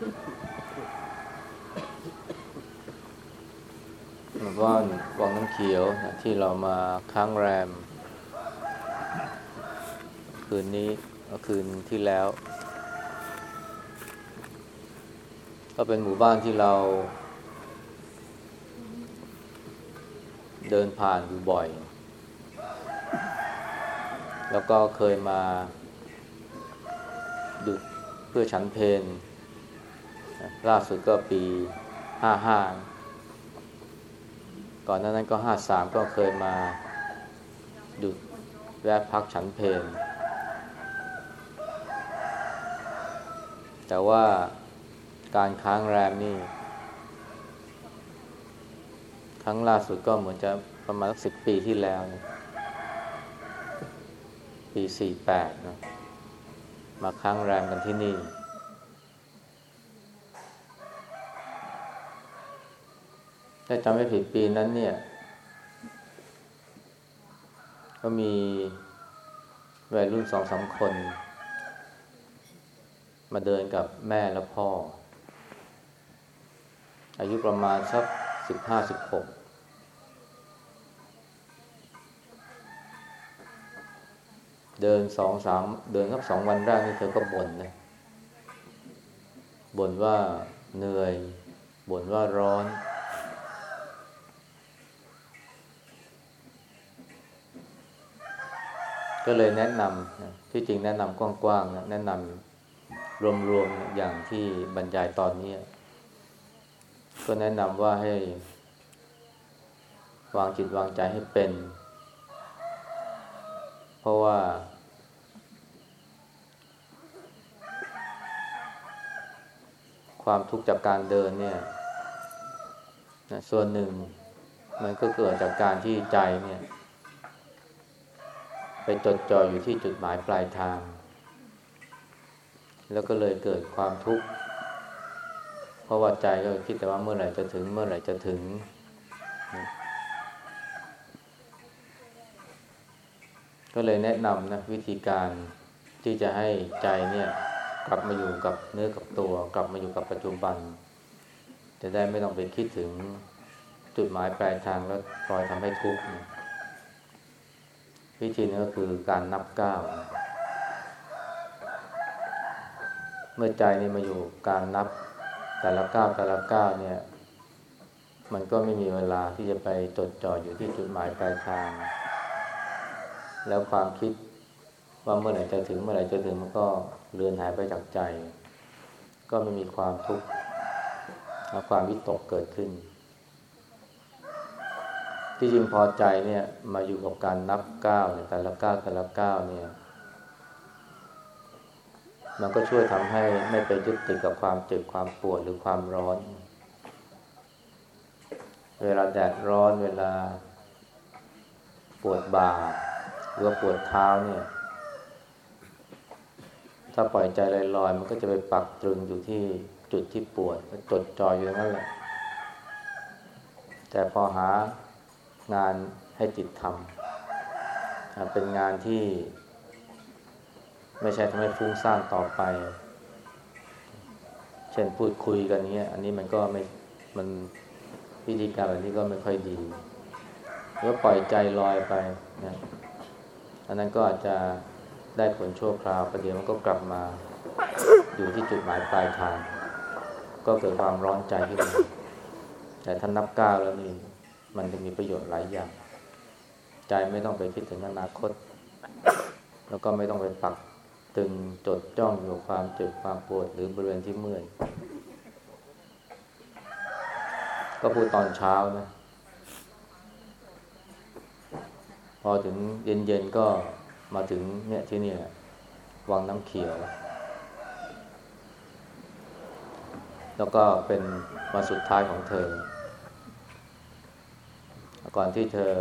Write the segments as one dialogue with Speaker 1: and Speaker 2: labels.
Speaker 1: หมู่บ้านวังน้ำเขียวนะที่เรามาค้างแรม คืนนี้คืนที่แล้ว ก็เป็นหมู่บ้านที่เรา เดินผ่านอยู่บ่อย แล้วก็เคยมาดุเพื่อฉันเพน ล่าสุดก็ปีห้าห้าก่อนหน้านั้นก็ห้าสามก็เคยมาดุแวะพักฉันเพนแต่ว่าการค้างแรมนี่ ครั้งล่าสุดก็เหมือนจะประมาณสิบปีที่แล้วนะปีสี่แปดนะมาค้างแรมกันที่นี่ ถ้าจำไม่ผิดปีนั้นเนี่ย ก็มีวัยรุ่นสองสามคน มาเดินกับแม่และพ่อ อายุประมาณสักสิบห้าสิบหกเดินสองสามเดินครับสองวันแรกนี่เธอก็บ่นนะบ่นว่าเหนื่อยบ่นว่าร้อน ก็เลยแนะนำนะที่จริงแนะนำกว้างๆนะแนะนำรวมๆอย่างที่บรรยายตอนนี้ ก็แนะนำว่าให้ วางจิตวางใจให้เป็น เพราะว่า ความทุกข์จากการเดินเนี่ยส่วนหนึ่ง มันก็เกิดจากการที่ใจเนี่ย ไปจดจ่ออยู่ที่จุดหมายปลายทาง แล้วก็เลยเกิดความทุกข์เพราะว่าใจก็คิดแต่ว่าเมื่อไหร่จะถึง เมื่อไหร่จะถึง ก็เลยแนะนำนะวิธีการที่จะให้ใจเนี่ยกลับมาอยู่กับเนื้อกับตัว กลับมาอยู่กับปัจจุบัน จะได้ไม่ต้องไปคิดถึงจุดหมายปลายทางแล้วปล่อยทำให้ทุกข์นะ วิธีนี้ก็คือการนับก้าวเมื่อใจนี่มาอยู่การนับแต่ละก้าวแต่ละก้าวเนี่ย มันก็ไม่มีเวลาที่จะไปจดจ่ออยู่ที่จุดหมายปลายทาง แล้วความคิดว่าเมื่อไหร่จะถึงเมื่อไหร่จะถึงมันก็เลือนหายไปจากใจ ก็ไม่มีความทุกข์และความวิตกเกิดขึ้น ที่จริงพอใจเนี่ยมาอยู่กับการนับก้าวแต่ละก้าวแต่ละก้าวเนี่ย มันก็ช่วยทำให้ไม่ไปยึดติดกับความเจ็บความปวดหรือความร้อน เวลาแดดร้อนเวลาปวดบ่าหรือปวดเท้าเนี่ย ถ้าปล่อยใจลอยๆมันก็จะไปปักตรึงอยู่ที่จุดที่ปวดจดจ่ออยู่นั่นแหละ แต่พอหา งานให้จิตทำเป็นงานที่ไม่ใช่ทำให้ฟุ้งซ่านต่อไป เช่นพูดคุยกันเนี้ยอันนี้มันก็ไม่ มันวิธีการแบบนี้ก็ไม่ค่อยดีก็ปล่อยใจลอยไปนะอันนั้นก็อาจจะได้ผลชั่วคราวประเดี๋ยวมันก็กลับมาอยู่ที่จุดหมายปลายทาง ก็เกิดความร้อนใจขึ้นมาแต่ท่านนับก้าวแล้วนี่ มันจะมีประโยชน์หลายอย่าง ใจไม่ต้องไปคิดถึงอนาคต แล้วก็ไม่ต้องไปปักตึงจดจ้องอยู่ความเจ็บความปวดหรือบริเวณที่เมื่อย ก็พูดตอนเช้านะ พอถึงเย็นๆก็มาถึงเนี่ยที่นี่วังน้ำเขียว แล้วก็เป็นวันสุดท้ายของเธอ ก่อนที่เธอ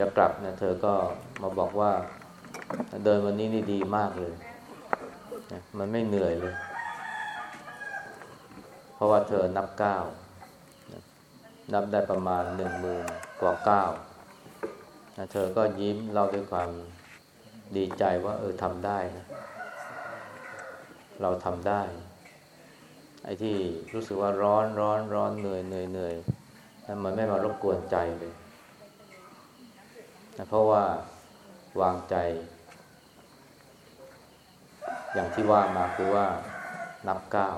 Speaker 1: จะกลับเนี่ยเธอก็มาบอกว่า เดินวันนี้นี่ดีมากเลยมันไม่เหนื่อยเลย เพราะว่าเธอนับก้าวนับได้ประมาณหนึ่งหมื่นกว่าก้าวเธอก็ยิ้มเล่าด้วยความดีใจว่า เออทำได้นะ เราทำได้ ไอ้ที่รู้สึกว่าร้อนร้อนร้อนเหนื่อยเหนื่อยเหนื่อยมันไม่มารบกวนใจเลย นะเพราะว่าวางใจ อย่างที่ว่ามาคือว่านับก้าว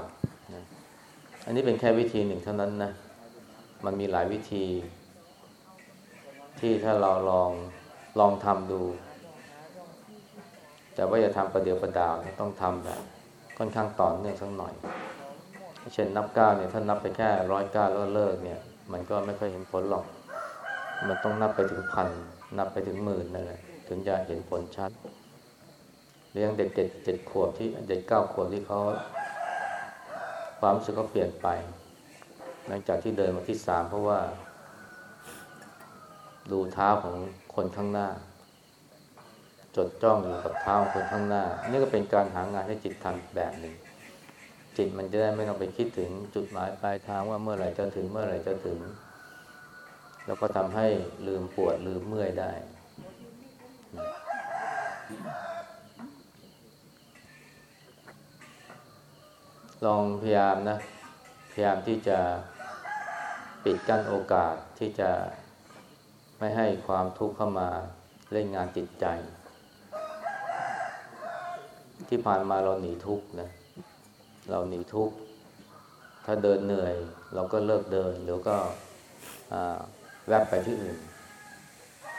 Speaker 1: นะอันนี้เป็นแค่วิธีหนึ่งเท่านั้นนะ มันมีหลายวิธี ที่ถ้าเราลองลองทำดู แต่ว่าอย่าทำประเดี๋ยวประดาวต้องทำแบบค่อนข้างต่อเนื่องสักหน่อย เช่นนับก้าเนี่ยถ้านับไปแค่ร้อยก้าแล้วเลิกเนี่ย มันก็ไม่ค่อยเห็นผลหรอก มันต้องนับไปถึงพัน นับไปถึงหมื่นนั่นแหละถึงจะเห็นผลชัดเรื่องเด็กเจ็ดเจ็ดขวบที่เด็กเก้าขวบที่เขาความรู้สึกเขาเปลี่ยนไป หลังจากที่เดินมาที่สามเพราะว่า ดูเท้าของคนข้างหน้า จดจ้องอยู่กับเท้าของคนข้างหน้า นี่ก็เป็นการหางานให้จิตทำแบบหนึ่ง จิตมันจะได้ไม่ต้องไปคิดถึงจุดหมายปลายทางว่าเมื่อไหร่จะถึงเมื่อไหร่จะถึง แล้วก็ทำให้ลืมปวดลืมเมื่อยได้ ลองพยายามนะ พยายามที่จะปิดกั้นโอกาสที่จะไม่ให้ความทุกข์เข้ามาเล่นงานจิตใจ ที่ผ่านมาเราหนีทุกข์นะเราหนีทุกข์ถ้าเดินเหนื่อย เราก็เลิกเดินหรือก็ แวบไปที่อื่น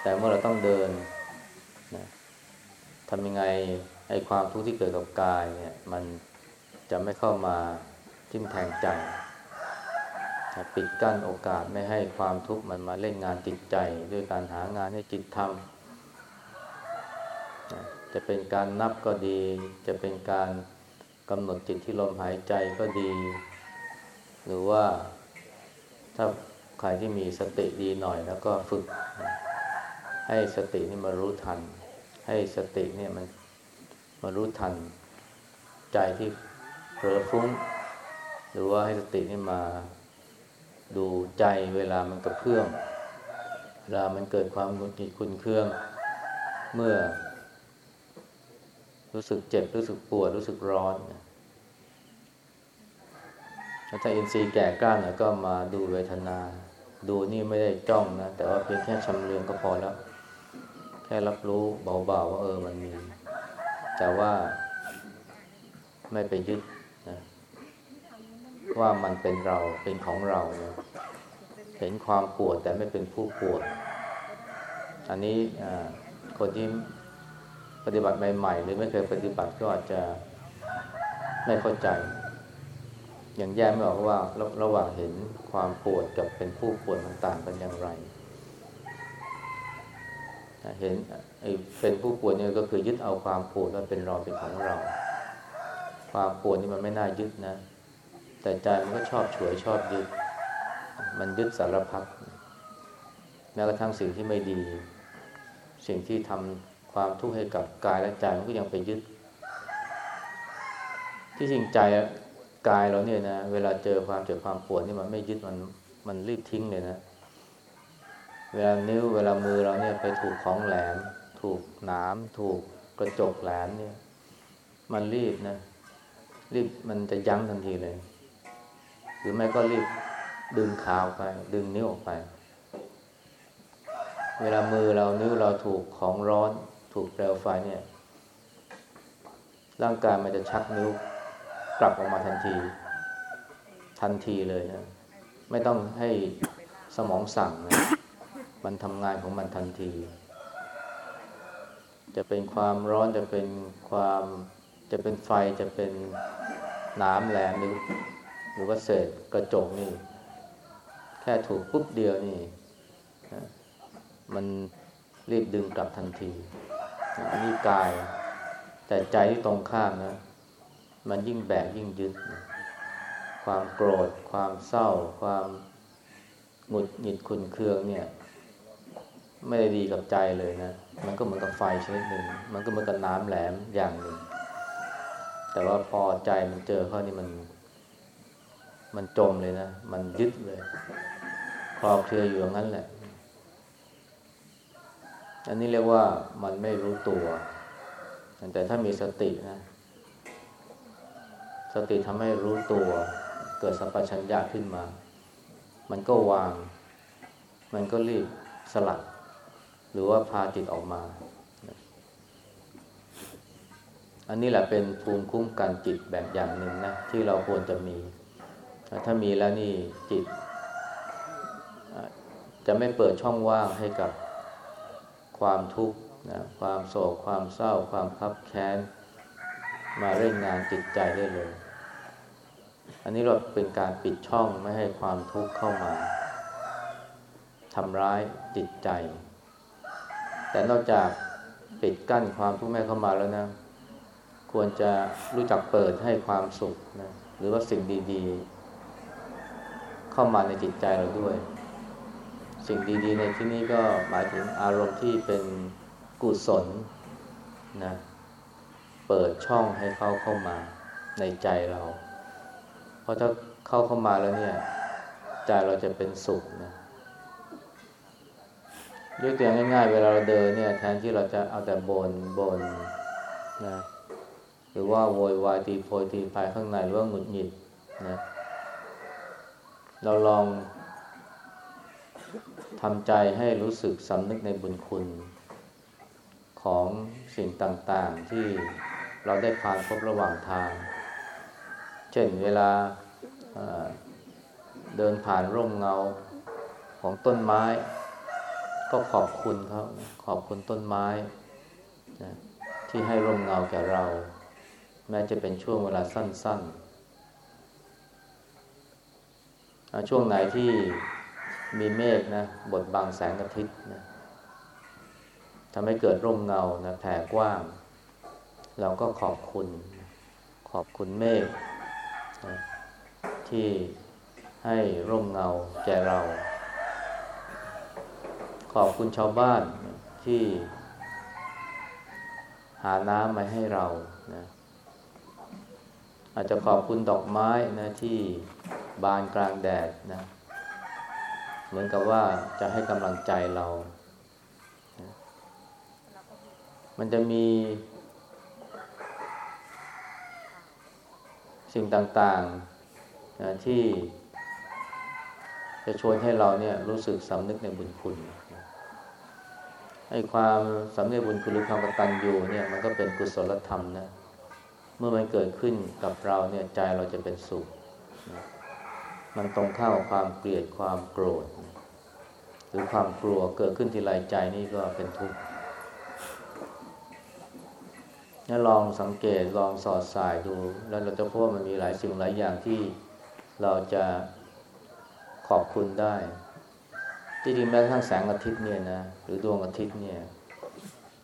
Speaker 1: แต่เมื่อเราต้องเดินนะทำยังไงให้ความทุกข์ที่เกิดกับกายเนี่ย มันจะไม่เข้ามาทิ่มแทงใจปิดกั้นโอกาสไม่ให้ความทุกข์มันมาเล่นงานจิตใจ ด้วยการหางานให้จิตทำจะเป็นการนับก็ดี จะเป็นการกำหนดจิตที่ลมหายใจก็ดี หรือว่าถ้า ใครที่มีสติดีหน่อยแล้วก็ฝึก ให้สตินี่มารู้ทัน ให้สติเนี่ยมันมารู้ทัน ใจที่เผลอฟุ้ง หรือว่าให้สตินี่มาดูใจเวลามันกระเพื่อมเวลามันเกิดความหงุดหงิดขุนเคือง เมื่อ รู้สึกเจ็บรู้สึกปวดรู้สึกร้อนถ้าอินทรีย์แก่กล้าหน่อยก็มาดูเวทนา ดูนี่ไม่ได้จ้องนะ แต่ว่าเพียงแค่ชำเลืองก็พอแล้ว แค่รับรู้เบาๆว่าเออมันมี แต่ว่าไม่ไปยึดนะว่ามันเป็นเราเป็นของเรานะเห็นความปวดแต่ไม่เป็นผู้ปวด อันนี้คนที่ปฏิบัติใหม่ๆ หรือไม่เคยปฏิบัติก็อาจจะไม่เข้าใจ ย่างแยกไม่ออกว่าระระหว่างเห็นความปวดกับเป็นผู้ปวดมันต่างกันอย่างไร เห็นเป็นผู้ปวดเนี่ยก็คือยึดเอาความปวดว่าเป็นเราเป็นของเรา ความปวดนี่มันไม่น่ายึดนะ แต่ใจมันก็ชอบฉวยชอบยึด มันยึดสารพัดแม้กระทั่งสิ่งที่ไม่ดี สิ่งที่ทำความทุกข์ให้กับกายและใจมันก็ยังไปยึด ที่จริงใจ กายเราเนี่ยนะเวลาเจอความเจ็บความปวดนี่มันไม่ยึดมันมันรีบทิ้งเลยนะ เวลานิ้วเวลามือเราเนี่ยไปถูกของแหลม ถูกหนามถูกกระจกแหลมเนี่ย มันรีบนะ รีบมันจะยั้งทันทีเลย หรือไม่ก็รีบดึงขาวไป ดึงนิ้วออกไป เวลามือเรานิ้วเราถูกของร้อน ถูกเปลวไฟเนี่ย ร่างกายมันจะชักนิ้ว กลับออกมาทันที ทันทีเลยนะไม่ต้องให้สมองสั่งนะมันทำงานของมันทันที จะเป็นความร้อนจะเป็นความจะเป็นไฟจะเป็นน้ำแหลมหรือหรือว่าเศษกระจกนี่ แค่ถูกปุ๊บเดียวนี่นะมันรีบดึงกลับทันที อันนี้กาย แต่ใจที่ตรงข้ามนะ มันยิ่งแบกยิ่งยึดนะความโกรธ ความเศร้า ความหงุดหงิดขุนเคืองเนี่ย ไม่ได้ดีกับใจเลยนะ มันก็เหมือนกับไฟชนิดหนึ่ง มันก็เหมือนกับน้ำแหลมอย่างหนึ่ง แต่ว่าพอใจมันเจอเข้านี่มัน มันจมเลยนะ มันยึดเลยคลอเคลียอยู่อย่างนั้นแหละ อันนี้เรียกว่ามันไม่รู้ตัว แต่ถ้ามีสตินะ สติทำให้รู้ตัว เกิดสัมปชัญญะขึ้นมา มันก็วาง มันก็รีบสลัด หรือว่าพาจิตออกมา อันนี้แหละเป็นภูมิคุ้มกันจิตแบบอย่างหนึ่งนะ ที่เราควรจะมี ถ้ามีแล้วนี่จิต จะไม่เปิดช่องว่างให้กับความทุกข์นะความโศกความเศร้า ความคับแค้น มาเร่งงานจิตใจได้เลย อันนี้เราเป็นการปิดช่องไม่ให้ความทุกข์เข้ามาทำร้ายจิตใจ แต่นอกจากปิดกั้นความทุกข์แม่เข้ามาแล้วนะ ควรจะรู้จักเปิดให้ความสุขนะหรือว่าสิ่งดีๆ เข้ามาในจิตใจเราด้วย สิ่งดีๆ ในที่นี้ก็หมายถึงอารมณ์ที่เป็นกุศลนะ เปิดช่องให้เขาเข้ามาในใจเรา เพราะถ้าเข้าเข้ามาแล้วเนี่ย ใจเราจะเป็นสุขนะยกตัวอย่างง่ายๆ เวลาเราเดินเนี่ยแทนที่เราจะเอาแต่บนบนนะหรือว่าโวยวายตีโพยตีพายข้างในหรือว่าหงุดหงิดนะเราลองทำใจให้รู้สึกสำนึกในบุญคุณของสิ่งต่างๆที่ เราได้ผ่านพบระหว่างทาง เช่นเวลาเดินผ่านร่มเงาของต้นไม้ ก็ขอบคุณเขาขอบคุณต้นไม้นะที่ให้ร่มเงาแก่เรา แม้จะเป็นช่วงเวลาสั้นๆ ช่วงไหนที่มีเมฆนะบดบังแสงอาทิตย์นะทำให้เกิดร่มเงานะแผ่กว้าง เราก็ขอบคุณ ขอบคุณเมฆที่ให้ร่มเงาแก่เรา ขอบคุณชาวบ้านที่หาน้ำมาให้เรานะอาจจะขอบคุณดอกไม้นะที่บานกลางแดดนะ เหมือนกับว่าจะให้กำลังใจเรา มันจะมี สิ่งต่างๆนะที่ จะชวนให้เราเนี่ยรู้สึกสำนึกในบุญคุณให้ความสำนึกบุญคุณหรือความกตัญญูเนี่ยมันก็เป็นกุศลธรรมนะเมื่อมันเกิดขึ้นกับเราเนี่ยใจเราจะเป็นสุข มันตรงข้ามกับความเกลียดความโกรธ หรือความกลัวเกิดขึ้นที่ไรใจนี่ก็เป็นทุกข์ นี่ลองสังเกตลองสอดสายดู แล้วเราจะพบว่ามันมีหลายสิ่งหลายอย่างที่เราจะขอบคุณได้ ที่จริงแม้กระทั่งแสงอาทิตย์เนี่ยนะหรือดวงอาทิตย์เนี่ย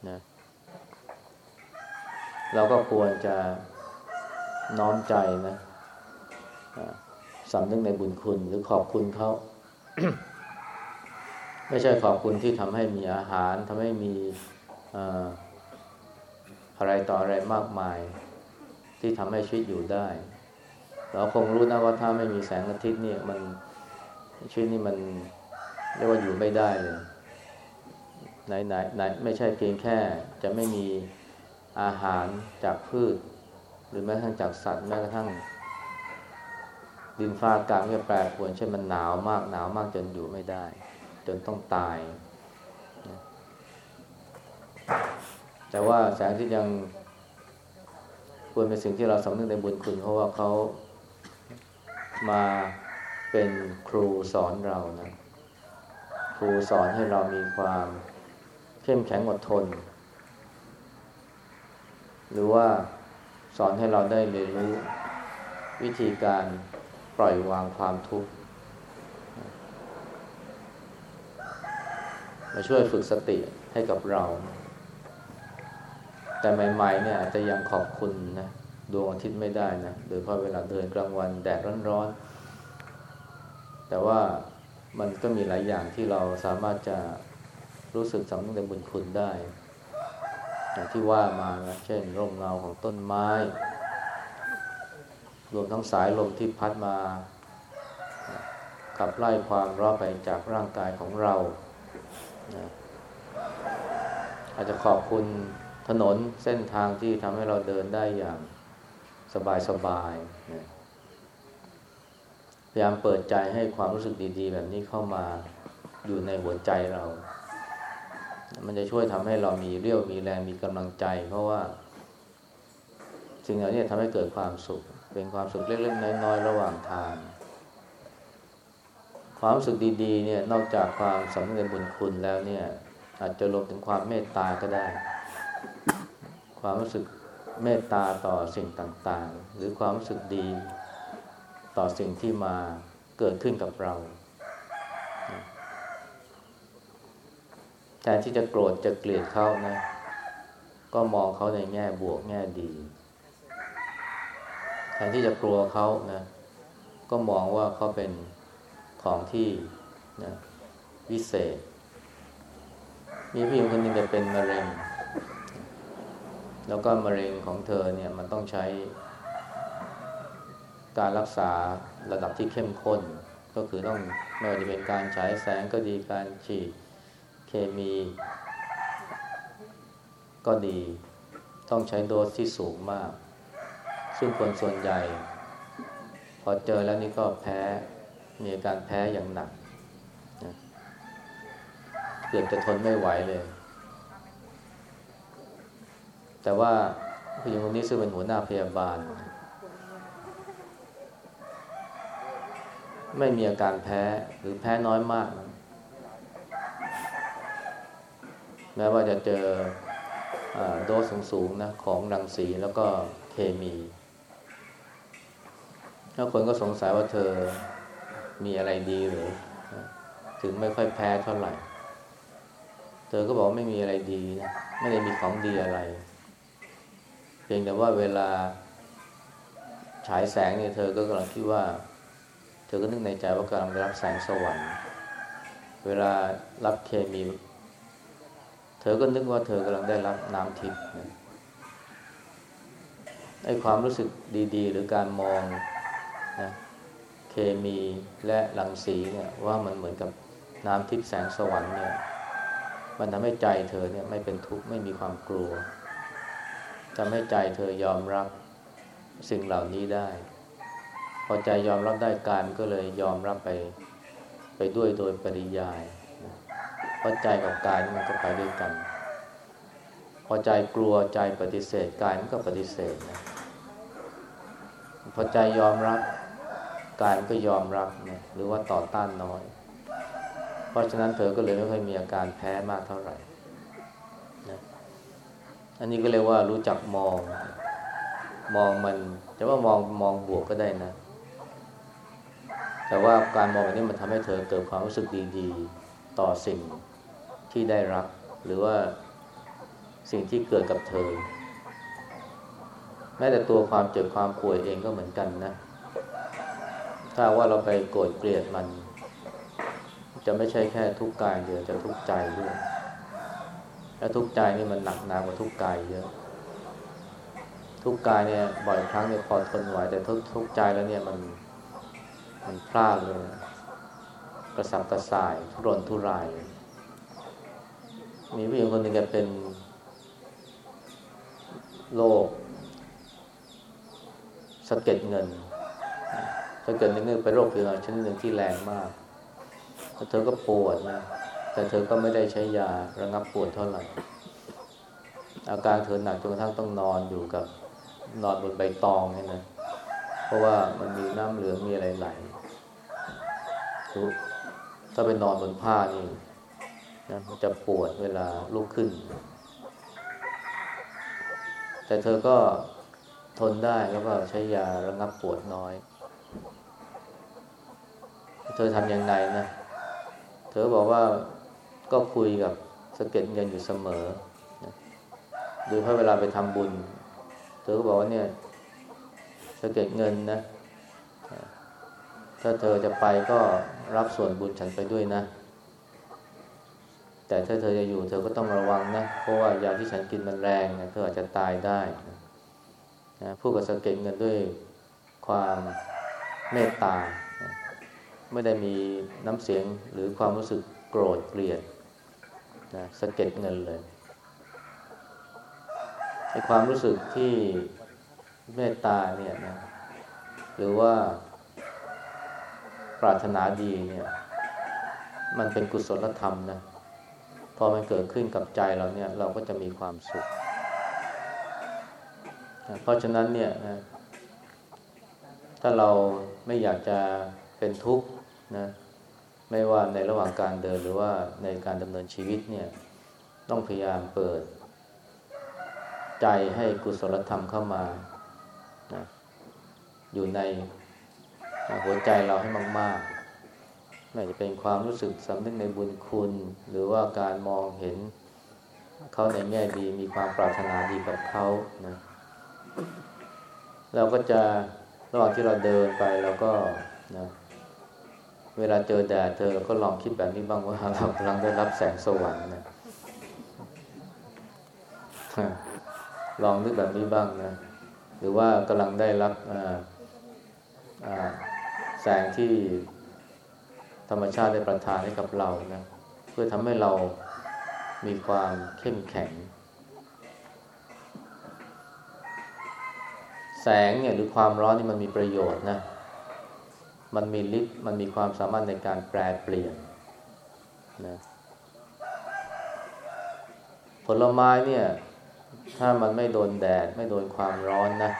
Speaker 1: นะเราก็ควรจะน้อมใจนะสำนึกในบุญคุณหรือขอบคุณเขาไม่ใช่ขอบคุณที่ทำให้มีอาหารทำให้มี อะไรต่ออะไรมากมาย ที่ทำให้ชีวิตอยู่ได้ เราคงรู้นะว่าถ้าไม่มีแสงอาทิตย์เนี่ยมันชีวิตนี่มันเรียกว่าอยู่ไม่ได้เลยไหนไหนไหนไม่ใช่เพียงแค่จะไม่มีอาหารจากพืช หรือแม้กระทั่งจากสัตว์แม้กระทั่ง ดินฟ้าอากาศก็แปรปรวนเช่นมันหนาวมากหนาวมากจนอยู่ไม่ได้ จนต้องตาย แต่ว่าแสงที่ยังควรเป็นสิ่งที่เราสำนึกในบุญคุณ เพราะว่าเขามาเป็นครูสอนเรานะครูสอนให้เรามีความเข้มแข็งอดทน หรือว่าสอนให้เราได้เรียนรู้วิธีการปล่อยวางความทุกข์มาช่วยฝึกสติให้กับเรา แต่ใหม่ๆเนี่ยอาจจะยังขอบคุณนะดวงอาทิตย์ไม่ได้นะโดยเพราะเวลาเดินกลางวันแดดร้อนๆแต่ว่ามันก็มีหลายอย่างที่เราสามารถจะรู้สึกสำนึกในบุญคุณได้อย่างที่ว่ามานะเช่นร่มเงาของต้นไม้ รวมทั้งสายลมที่พัดมา ขับไล่ความร้อนไปจากร่างกายของเรา อาจจะขอบคุณ ถนนเส้นทางที่ทำให้เราเดินได้อย่างสบายสบายนะพยายามเปิดใจให้ความรู้สึกดี ๆ แบบนี้เข้ามาอยู่ในหัวใจเรา มันจะช่วยทำให้เรามีเรี่ยวมีแรงมีกำลังใจ เพราะว่า สิ่งเหล่านี้ทำให้เกิดความสุข เป็นความสุขเล็กๆน้อยๆระหว่างทาง ความรู้สึกดี ๆ เนี่ยนอกจากความสำนึกในบุญคุณแล้วเนี่ย อาจจะรวมถึงความเมตตาก็ได้ ความรู้สึกเมตตาต่อสิ่งต่างๆ หรือความรู้สึกดีต่อสิ่งที่มาเกิดขึ้นกับเราแทนที่จะโกรธจะเกลียดเขานะ ก็มองเขาในแง่บวกแง่ดีแทนที่จะกลัวเขานะ ก็มองว่าเขาเป็นของที่นะวิเศษ มีผู้หญิงคนหนึ่งจะเป็นมะเร็ง แล้วก็มะเร็งของเธอเนี่ยมันต้องใช้การรักษาระดับที่เข้มข้น ก็คือต้องไม่ว่าจะเป็นการฉายแสงก็ดีการฉีดเคมี ก็ดีต้องใช้โดสที่สูงมาก ซึ่งคนส่วนใหญ่ พอเจอแล้วนี่ก็แพ้ มีอาการแพ้อย่างหนักเกือบจะทนไม่ไหวเลย แต่ว่าผู้หญิงคนนี้ซึ่งเป็นหัวหน้าพยาบาล ไม่มีอาการแพ้หรือแพ้น้อยมากนะแม้ว่าจะเจออโดสสูงๆนะของรังสีแล้วก็เคมีแล้วคนก็สงสัยว่าเธอมีอะไรดีหรือ ถึงไม่ค่อยแพ้เท่าไหร่ เธอก็บอกไม่มีอะไรดีนะไม่ได้มีของดีอะไร เพียงแต่ว่าเวลาฉายแสงเนี่ยเธอก็กำลังคิดว่า เธอก็นึกในใจว่ากำลังได้รับแสงสวรรค์ เวลารับเคมี เธอก็นึกว่าเธอกำลังได้รับน้ำทิพย์ไอ้ความรู้สึกดี ๆ หรือการมองนะเคมีและรังสีเนี่ยว่ามันเหมือนกับน้ำทิพย์แสงสวรรค์เนี่ยมันทำให้ใจเธอเนี่ยไม่เป็นทุกข์ไม่มีความกลัว ทำให้ใจเธอยอมรับสิ่งเหล่านี้ได้ พอใจยอมรับได้การก็เลยยอมรับไป ไปด้วยโดยปริยายเพราะใจกับกายมันก็ไปด้วยกัน พอใจกลัวใจปฏิเสธกายมันก็ปฏิเสธนะพอใจยอมรับกายมันก็ยอมรับนะหรือว่าต่อต้านน้อย เพราะฉะนั้นเธอก็เลยไม่ค่อยมีอาการแพ้มากเท่าไหร่ อันนี้ก็เรียกว่ารู้จักมอง มองมันจะว่ามองมองบวกก็ได้นะ แต่ว่าการมองแบบนี้มันทำให้เธอเกิดความรู้สึกดีๆ ต่อสิ่งที่ได้รับ หรือว่าสิ่งที่เกิดกับเธอ แม้แต่ตัวความเจ็บความป่วยเองก็เหมือนกันนะ ถ้าว่าเราไปโกรธเกลียดมัน จะไม่ใช่แค่ทุกกายเดียวจะทุกใจด้วย และทุกใจนี่มันหนักหนากว่าทุกกายเยอะ ทุกกายเนี่ยบ่อยครั้งเนี่ยพอทนไหวแต่ทุกทุกใจแล้วเนี่ยมันมันพลาดเลยกระสับกระส่าย ทุรนทุราย มีผู้หญิงคนหนึ่งแกเป็นโรคสะเก็ดเงินถ้าเกิดเงื่อนไปโรคผิวหนังชนิดหนึ่งที่แรงมากแล้วเธอก็ปวดนะ แต่เธอก็ไม่ได้ใช้ยาระงับปวดเท่าไหร่ อาการเธอหนักจนกระทั่งต้องนอนอยู่กับนอนบนใบตองเนี่ยนะ เพราะว่ามันมีน้ำเหลืองมีอะไรไหลถ้าไปนอนบนผ้านี่นะจะปวดเวลาลุกขึ้น แต่เธอก็ทนได้แล้วก็ใช้ยาระงับปวดน้อย เธอทำยังไงนะ เธอบอกว่า ก็คุยกับสะเก็ดเงินอยู่เสมอโดยเพราะเวลาไปทำบุญ เธอก็บอกว่าเนี่ยสะเก็ดเงินนะ ถ้าเธอจะไปก็รับส่วนบุญฉันไปด้วยนะ แต่ถ้าเธอจะอยู่ เธอก็ต้องระวังนะ เพราะว่ายาที่ฉันกินมันแรงนะเธออาจจะตายได้นะพูดกับสะเก็ดเงินด้วยความเมตตา ไม่ได้มีน้ำเสียงหรือความรู้สึกโกรธเกลียด นะสะเก็ดเงินเลยไอความรู้สึกที่เมตตาเนี่ยนะหรือว่าปรารถนาดีเนี่ย มันเป็นกุศลธรรมนะพอมันเกิดขึ้นกับใจเราเนี่ย เราก็จะมีความสุข เพราะฉะนั้นเนี่ยนะถ้าเราไม่อยากจะเป็นทุกข์นะ ไม่ว่าในระหว่างการเดินหรือว่าในการดำเนินชีวิตเนี่ยต้องพยายามเปิด ใจให้กุศลธรรมเข้ามานะอยู่ในหัวใจเราให้มากๆไม่จะเป็นความรู้สึกสำนึกในบุญคุณ หรือว่าการมองเห็นเขาในแง่ดีมีความปรารถนาดีกับเขานะเราก็จะระหว่างที่เราเดินไปเราก็นะ เวลาเจอแดดเธอก็ลองคิดแบบนี้บ้างว่าเรากำลังได้รับแสงสว่างนะลองนึกแบบนี้บ้างนะ หรือว่ากำลังได้รับแสงที่ธรรมชาติได้ประทานให้กับเรานะเพื่อทำให้เรามีความเข้มแข็ง แสงเนี่ยหรือความร้อนนี่มันมีประโยชน์นะ มันมีฤทธิ์มันมีความสามารถในการแปลเปลี่ยนนะผลไม้เนี่ย ถ้ามันไม่โดนแดด ไม่โดนความร้อนนะ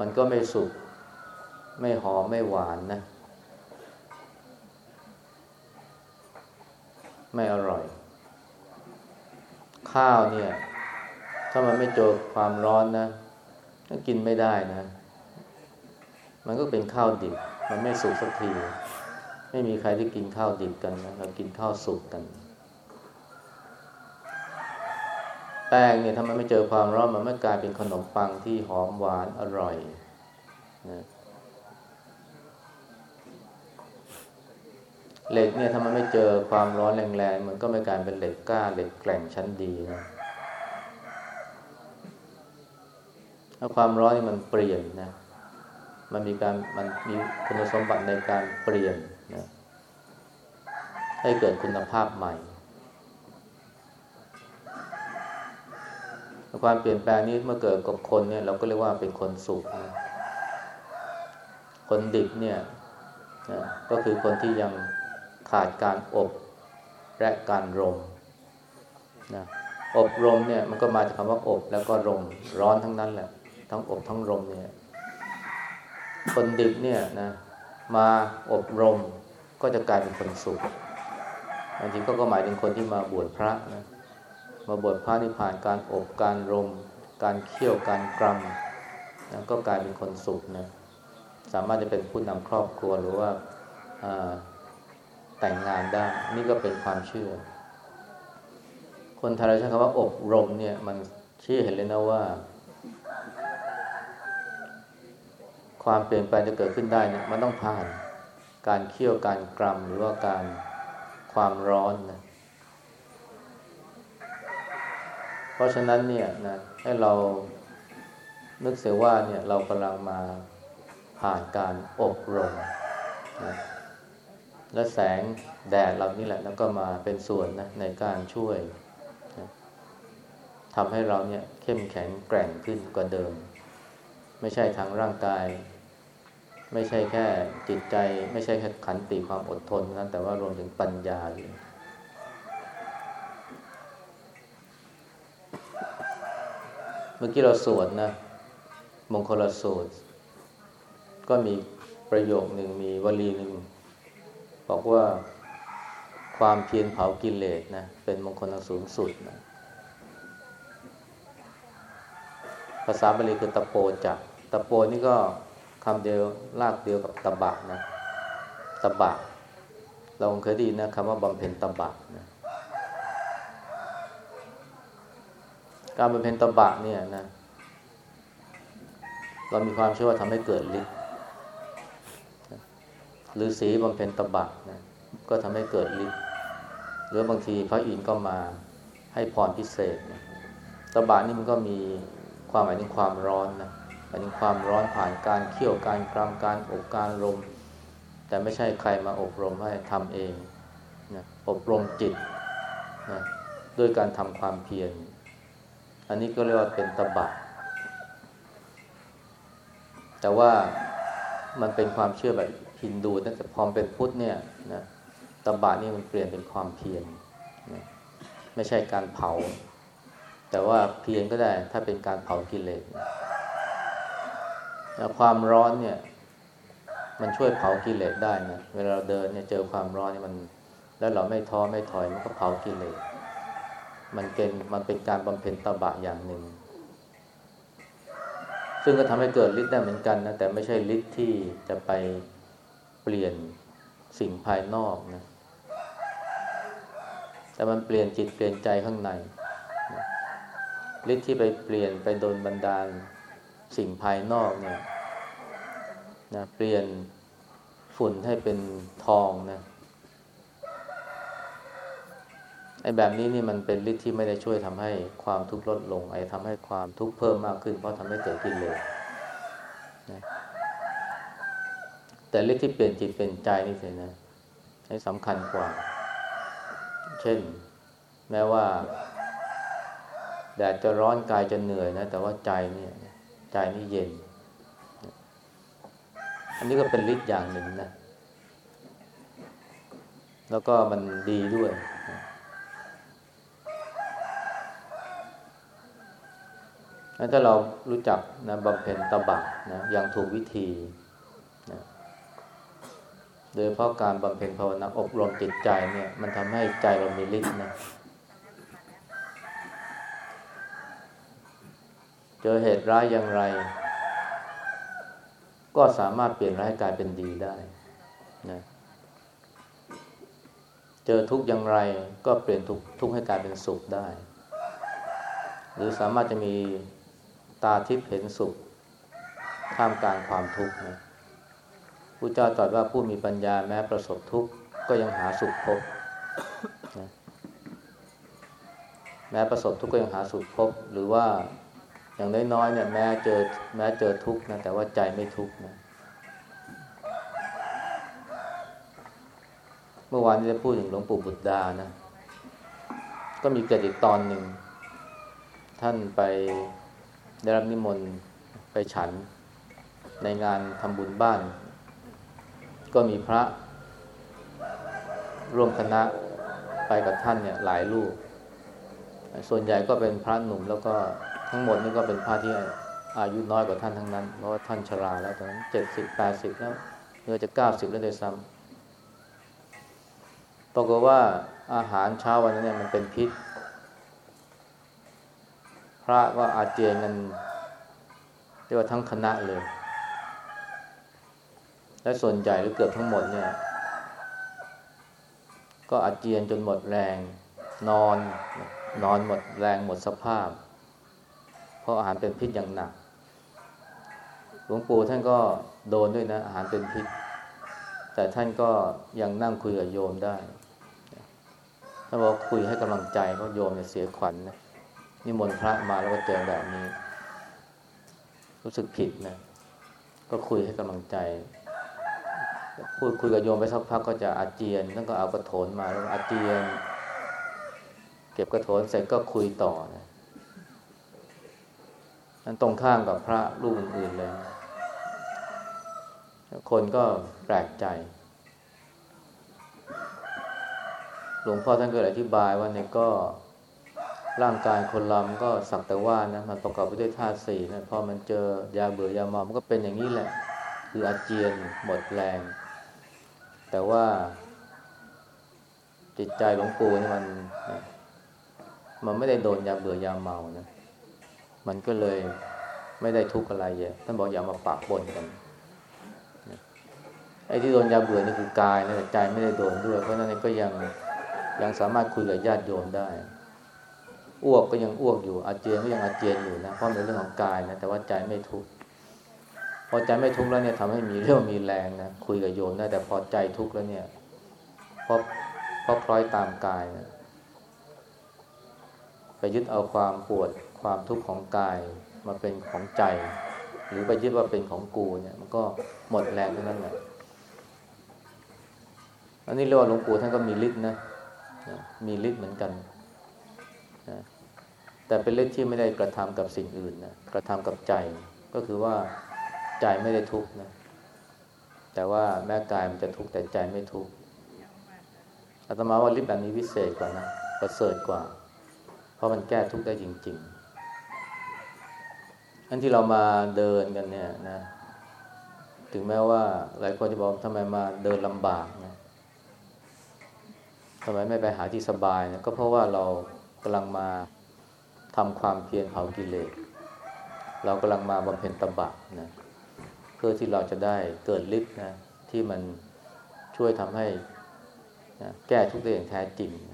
Speaker 1: มันก็ไม่สุก ไม่หอม ไม่หวานนะ ไม่อร่อย ข้าวเนี่ย ถ้ามันไม่เจอความร้อนนะ ก็กินไม่ได้นะ มันก็เป็นข้าวดิบ มันไม่สุกสักที ไม่มีใครที่กินข้าวดิบกันนะเรากินข้าวสุกกัน แป้งเนี่ยถ้ามันไม่เจอความร้อนมันไม่กลายเป็นขนมปังที่หอมหวานอร่อยนะเหล็กเนี่ยถ้ามันไม่เจอความร้อนแรงๆมันก็ไม่กลายเป็นเหล็กกล้าเหล็กแกร่งชั้นดีนะถ้าความร้อนนี่มันเปลี่ยนนะ มันมีการมันมีคุณสมบัติในการเปลี่ยนนะให้เกิดคุณภาพใหม่ความเปลี่ยนแปลงนี้เมื่อเกิดกับคนเนี่ย เราก็เรียกว่าเป็นคนสุขนะคนดิบเนี่ยนะก็คือคนที่ยังขาดการอบและการรมนะอบรมเนี่ยมันก็มาจากคำว่าอบแล้วก็รมร้อนทั้งนั้นแหละ ทั้งอบทั้งรมเนี่ย คนดิบเนี่ยนะมาอบรมก็จะกลายเป็นคนสุขจริงๆก็ก็หมายถึงคนที่มาบวชพระนะมาบวชพระนี่ผ่านการอบการรม การเคี่ยวการกรำนะก็กลายเป็นคนสุขนะสามารถจะเป็นผู้นำครอบครัวหรือว่าแต่งงานได้นี่ก็เป็นความเชื่อ คนไทยเราใช้คำว่าอบรมเนี่ยมันชี้เห็นเลยนะว่า ความเปลี่ยนแปลงจะเกิดขึ้นได้เนี่ยมันต้องผ่านการเคี่ยวการกรำหรือว่าการความร้อนนะเพราะฉะนั้นเนี่ยนะให้เรานึกเสียว่าเนี่ยเรากำลังมาผ่านการอบรมนะและแสงแดดเรานี่แหละแล้วก็มาเป็นส่วนนะในการช่วยนะทำให้เราเนี่ยเข้มแข็งแกร่งขึ้นกว่าเดิม ไม่ใช่ทางร่างกาย ไม่ใช่แค่จิตใจ ไม่ใช่แค่ขันติความอดทนนั้นแต่ว่ารวมถึงปัญญาเลยเมื่อกี้เราสวดนะมงคลสูตร ก็มีประโยคหนึ่งมีวลีหนึ่งบอกว่าความเพียรเผากิเลสนะเป็นมงคลสูงสุดนะภาษาบาลีคือตะโปจักตะโปนี่ก็ คำเดียวลากเดียวกับตบะนะตบะ เราเคยได้ยินนะคำว่าบำเพ็ญตบะนะการบำเพ็ญตบะเนี่ยนะ เรามีความเชื่อว่าทำให้เกิดฤทธิ์หรือสีบำเพ็ญตบะนะก็ทำให้เกิดฤทธิ์หรือบางทีพระอินทร์ก็มาให้พรพิเศษนะตบะนี่มันก็มีความหมายถึงความร้อนนะายถึงความร้อนผ่านการเคี่ยวการกรำการอบการลมแต่ไม่ใช่ใครมาอบรมให้ทำเองนะอบรมจิตนะด้วยการทำความเพียร อันนี้ก็เรียกว่าเป็นตบะ แต่ว่ามันเป็นความเชื่อแบบฮินดูนะแต่พอมเป็นพุทธเนี่ยนะตบะนี่มันเปลี่ยนเป็นความเพียรนะไม่ใช่การเผา แต่ว่าเพียรก็ได้ถ้าเป็นการเผากิเลสนะ ความร้อนเนี่ย มันช่วยเผากิเลสได้นะเวลาเราเดินเนี่ยเจอความร้อนเนี่ยมัน แล้วเราไม่ท้อไม่ถอยมันก็เผากิเลสมันเป็นมันเป็นการบำเพ็ญตบะอย่างหนึ่ง ซึ่งก็ทำให้เกิดฤทธิ์ได้เหมือนกันนะแต่ไม่ใช่ฤทธิ์ที่จะไปเปลี่ยนสิ่งภายนอกนะแต่มันเปลี่ยนจิตเปลี่ยนใจข้างในฤทธิ์ที่ไปเปลี่ยนไปโดนบันดาล สิ่งภายนอกเนี่ยนะเปลี่ยนฝุ่นให้เป็นทองนะไอ้แบบนี้นี่มันเป็นฤทธิ์ที่ไม่ได้ช่วยทำให้ความทุกข์ลดลง ไอ้ทำให้ความทุกข์เพิ่มมากขึ้น เพราะทำให้เกิดกิเลสนะแต่ฤทธิ์ที่เปลี่ยนจิตเปลี่ยนใจนี่สินะให้สำคัญกว่า เช่น แม้ว่าแดดจะร้อนกายจะเหนื่อยนะ แต่ว่าใจเนี่ย ใจนี่เย็น อันนี้ก็เป็นฤทธิ์อย่างหนึ่งนะ แล้วก็มันดีด้วย ถ้าเรารู้จักนะบำเพ็ญตบะนะอย่างถูกวิธีนะโดยเพราะการบำเพ็ญภาวนาอบรมจิตใจเนี่ย มันทำให้ใจเรามีฤทธิ์นะ เจอเหตุร้ายอย่างไร ก็สามารถเปลี่ยนร้ายกลายเป็นดีได้นะเจอทุกข์อย่างไรก็เปลี่ยนทุกทุกให้กลายเป็นสุขได้ หรือสามารถจะมีตาทิพย์เห็นสุขท่ามกลางความทุกข์นะพระเจ้าตรัสว่าผู้มีปัญญาแม้ประสบทุกข์ก็ยังหาสุขพบนะแม้ประสบทุกข์ก็ยังหาสุขพบ หรือว่า อย่างน้อยๆเนี่ยแม้เจอแม้เจอทุกข์นะแต่ว่าใจไม่ทุกข์นะเมื่อวานนี้ได้พูดถึงหลวงปู่บุตรดานะ ก็มีเกิดอีกตอนหนึ่ง ท่านไปได้รับนิมนต์ไปฉันในงานทำบุญบ้าน ก็มีพระร่วมคณะไปกับท่านเนี่ยหลายรูป ส่วนใหญ่ก็เป็นพระหนุ่มแล้วก็ ทั้งหมดนี่ก็เป็นพระที่อายุน้อยกว่าท่านทั้งนั้น เพราะว่าท่านชราแล้วตอนนั้นเจ็ดสิบแปดสิบแล้วเนื้อจะเก้าสิบแล้วเลยซ้ำปรากฏว่าอาหารเช้าวันนั้นเนี่ยมันเป็นพิษ พระก็อาเจียนกันเรียกว่าทั้งคณะเลย และส่วนใหญ่หรือเกือบทั้งหมดเนี่ย ก็อาเจียนจนหมดแรง นอน นอนหมดแรงหมดสภาพ เพราะอาหารเป็นพิษอย่างหนัก หลวงปู่ท่านก็โดนด้วยนะ อาหารเป็นพิษ แต่ท่านก็ยังนั่งคุยกับโยมได้ท่านบอกคุยให้กำลังใจเพราะโยมเนี่ยเสียขวัญนนะนิมนต์พระมาแล้วก็เจอแบบนี้ รู้สึกผิดนะก็คุยให้กำลังใจพูดคุยกับโยมไปสักพักก็จะอาเจียนแล้วก็เอากระโถนมาแล้วอาเจียน เก็บกระโถนเสร็จก็คุยต่อ นั้นตรงข้ามกับพระรูปอื่นๆเลย คนก็แปลกใจ หลวงพ่อท่านก็อธิบายว่าเนี่ยก็ร่างกายคนเรามันก็สักแต่ว่านะมันประกอบไปด้วยธาตุสี่นะพอมันเจอยาเบื่อยาเมามันก็เป็นอย่างนี้แหละ คืออาเจียนหมดแรง แต่ว่าจิตใจหลวงปู่นี่มัน มันไม่ได้โดนยาเบื่อยาเมานะ มันก็เลยไม่ได้ทุกข์อะไรเยอะท่านบอกอย่ามาปะปนกันไอ้ที่โดนยาเบื่อนี่คือกายนะแต่ใจไม่ได้โดนด้วย เพราะนั้นก็ยังยังสามารถคุยกับญาติโยมได้ อ้วกก็ยังอ้วกอยู่ อาเจียนก็ยังอาเจียนอยู่นะเพราะเป็นเรื่องของกายนะแต่ว่าใจไม่ทุกข์พอใจไม่ทุกข์แล้วเนี่ยทำให้มีเรื่องมีแรงนะคุยกับโยมได้แต่พอใจทุกข์แล้วเนี่ยเพราะเพราะคล้อยตามกายนะไปยึดเอาความปวด ความทุกข์ของกายมาเป็นของใจ หรือไปยึดว่าเป็นของกูเนี่ยมันก็หมดแรงเท่านั้นแหละอันนี้เรียกว่าหลวงปู่ท่านก็มีฤทธิ์นะมีฤทธิ์เหมือนกันนะแต่เป็นเรื่องที่ไม่ได้กระทำกับสิ่งอื่นนะกระทำกับใจ ก็คือว่าใจไม่ได้ทุกข์นะแต่ว่าแม้กายมันจะทุกข์แต่ใจไม่ทุกข์อาตมาว่าลิฟต์แบบนี้วิเศษกว่านะประเสริฐกว่า เพราะมันแก้ทุกข์ได้จริง ๆ อันที่เรามาเดินกันเนี่ยนะ ถึงแม้ว่า หลายคนจะบอกทำไมมาเดินลำบากนะทำไมไม่ไปหาที่สบายนะก็เพราะว่าเรากำลังมาทำความเพียรเผากิเลสเรากำลังมาบำเพ็ญตบะนะเพื่อที่เราจะได้เกิดฤทธิ์นะที่มันช่วยทำให้นะแก้ทุกข์ได้อย่างแท้จริงนะ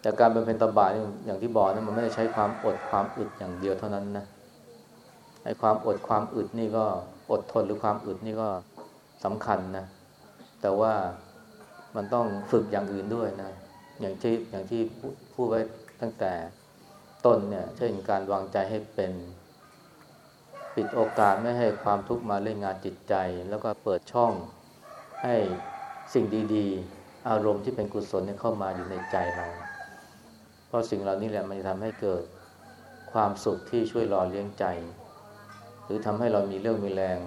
Speaker 1: แต่การบำเพ็ญตบะนี่อย่างที่บอกนะมันไม่ได้ใช้ความอดความอึดอย่างเดียวเท่านั้นนะไอ้ความอดความอึดนี่ก็อดทนหรือความอึดนี่ก็สำคัญนะ แต่ว่ามันต้องฝึกอย่างอื่นด้วยนะ อย่างที่อย่างที่พูดไว้ตั้งแต่ต้นเนี่ย เช่นการวางใจให้เป็น ปิดโอกาสไม่ให้ความทุกข์มาเล่นงานจิตใจ แล้วก็เปิดช่องให้สิ่งดี ๆ อารมณ์ที่เป็นกุศลเเข้ามาอยู่ในใจเรา เพราะสิ่งเหล่านี้แหละมันจะทำให้เกิดความสุขที่ช่วยหล่อเลี้ยงใจ หรือทำให้เรามีเรื่องมีแรง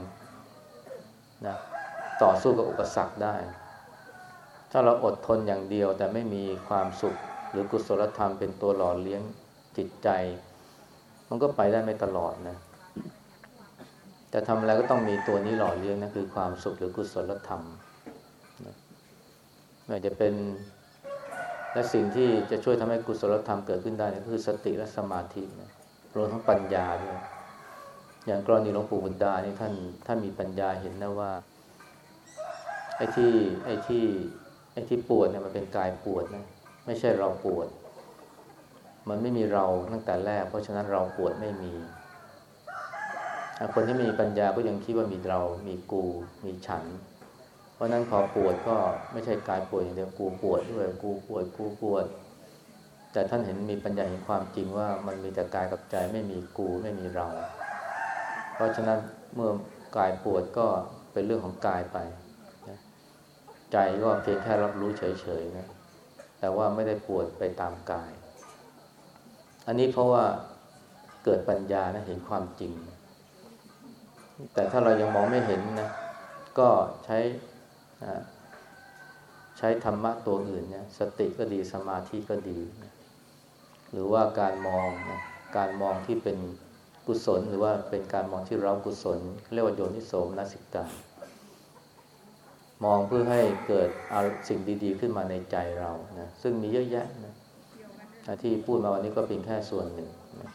Speaker 1: นะต่อสู้กับอุปสรรคได้ ถ้าเราอดทนอย่างเดียวแต่ไม่มีความสุข หรือกุศลธรรมเป็นตัวหล่อเลี้ยงจิตใจ มันก็ไปได้ไม่ตลอดนะแต่ทำอะไรก็ต้องมีตัวนี้หล่อเลี้ยงนะคือความสุขหรือกุศลธรรมนะไม่จะเป็น และสิ่งที่จะช่วยทำให้กุศลธรรมเกิดขึ้นได้ก็คือสติและสมาธินะรวมทั้งปัญญาด้วยอย่างกรณีหลวงปู่บุญดานี่ท่านท่านมีปัญญาเห็นนะว่าไอ้ที่ไอ้ที่ไอ้ที่ปวดเนี่ยมันเป็นกายปวดนะไม่ใช่เราปวด มันไม่มีเราตั้งแต่แรก เพราะฉะนั้นเราปวดไม่มี คนที่มีปัญญาก็ยังคิดว่ามีเรา มีกู มีฉัน เพราะนั้นพอปวดก็ไม่ใช่กายปวดอย่างเดียวกูปวดด้วยกูปวดกูปวด แต่ท่านเห็นมีปัญญาเห็นความจริงว่ามันมีแต่กายกับใจไม่มีกูไม่มีเรา เพราะฉะนั้นเมื่อกายปวดก็เป็นเรื่องของกายไปใจก็เพียงแค่รับรู้เฉยๆนะแต่ว่าไม่ได้ปวดไปตามกาย อันนี้เพราะว่าเกิดปัญญานะเห็นความจริง แต่ถ้าเรายังมองไม่เห็นนะ ก็ใช้ ใช้ธรรมะตัวอื่นเนี่ยสติก็ดีสมาธิก็ดี หรือว่าการมองนะการมองที่เป็นกุศล หรือว่าเป็นการมองที่เรากุศล เรียกว่าโยนิโสมนสิกามองเพื่อให้เกิดเอาสิ่งดี ๆ ขึ้นมาในใจเรานะซึ่งมีเยอะแยะนะที่พูดมาวันนี้ก็เป็นแค่ส่วนหนึ่งนะ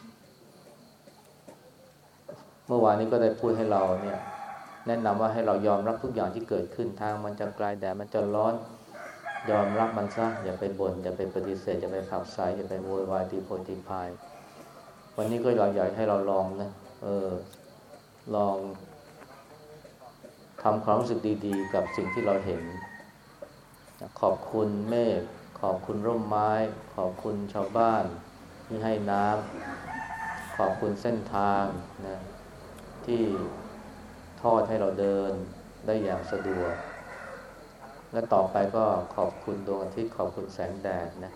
Speaker 1: เมื่อวานนี้ก็ได้พูดให้เราเนี่ย แนะนำว่าให้เรายอมรับทุกอย่างที่เกิดขึ้นทางมันจะกลายแดดมันจะร้อน ยอมรับมันซะอย่าไปบน่นอย่าไปปฏิเสธอย่าไปขับสายอย่าไปโวยวายตีโพตีพาย วันนี้ก็อยากให้เราลองนะเออลองทำความรู้สึกดีๆ กับสิ่งที่เราเห็น ขอบคุณเมฆขอบคุณร่มไม้ ขอบคุณชาวบ้านที่ให้น้ำขอบคุณเส้นทางนะที่ ทอดให้เราเดินได้อย่างสะดวก และต่อไปก็ขอบคุณดวงอาทิตย์ขอบคุณแสงแดดนะ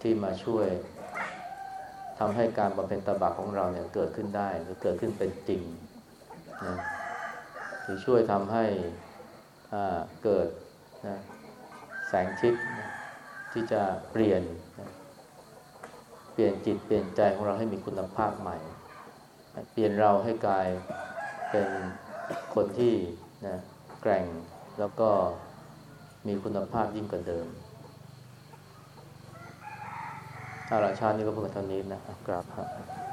Speaker 1: ที่มาช่วยทำให้การบำเพ็ญตบะของเราเนี่ยเกิดขึ้นได้หรือเกิดขึ้นเป็นจริงนะหรือช่วยทำให้เกิดนะแสงทิพย์ที่จะเปลี่ยนนะเปลี่ยนจิตเปลี่ยนใจของเราให้มีคุณภาพใหม่ เปลี่ยนเราให้กาย เป็นคนที่นะแกร่งแล้วก็มีคุณภาพยิ่งกว่าเดิมอาราชาตินี้ก็เพิ่งเท่านี้นะครับกราบครับ